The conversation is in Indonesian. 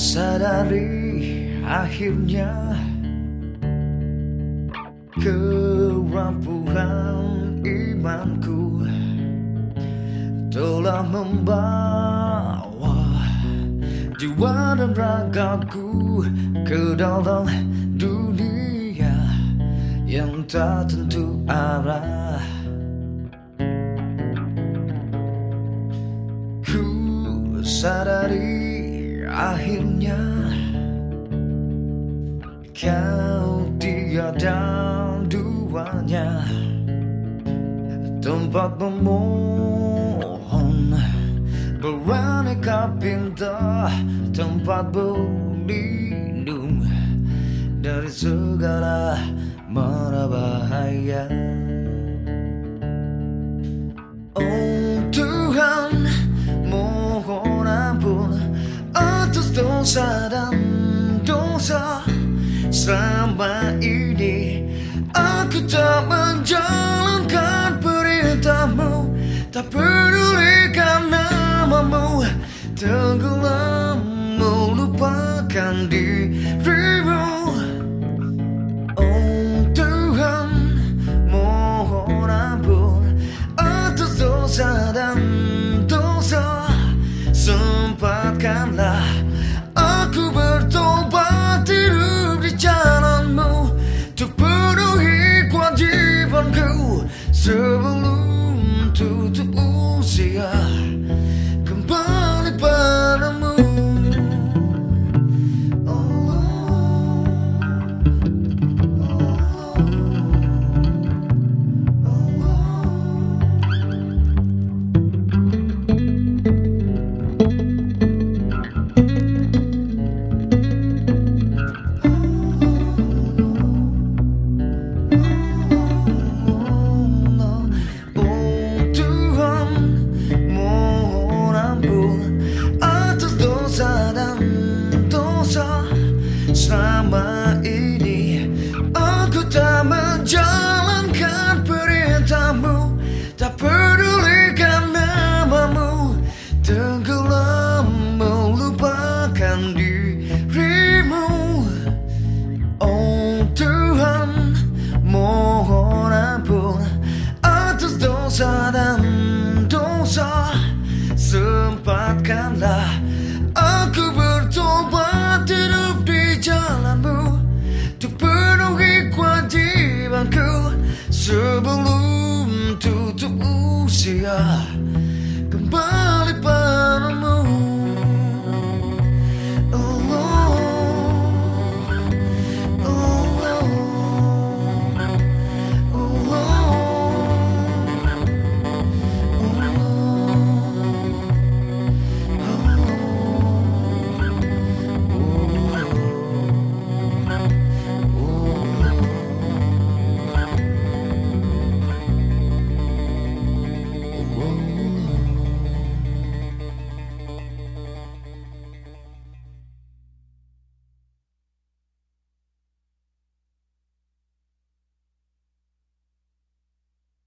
sadari akhirnya Kerampuhan imanku Telah membawa jiwa dan ragaku Ke dalam dunia yang tak tentu arah. Ku sadari akhirnya Kau tiada duanya Tempat memohon Beraneka pinta Tempat berlindung Dari segala mara bahaya. Oh Tuhan mohon ampun Atas dosa dan dosa. Selama Sebelum tutup usia Kembali Sempatkanlah aku bertobat hidup di jalanmu Untuk penuhi kewajibanku. Sebelum tutup usia Kembali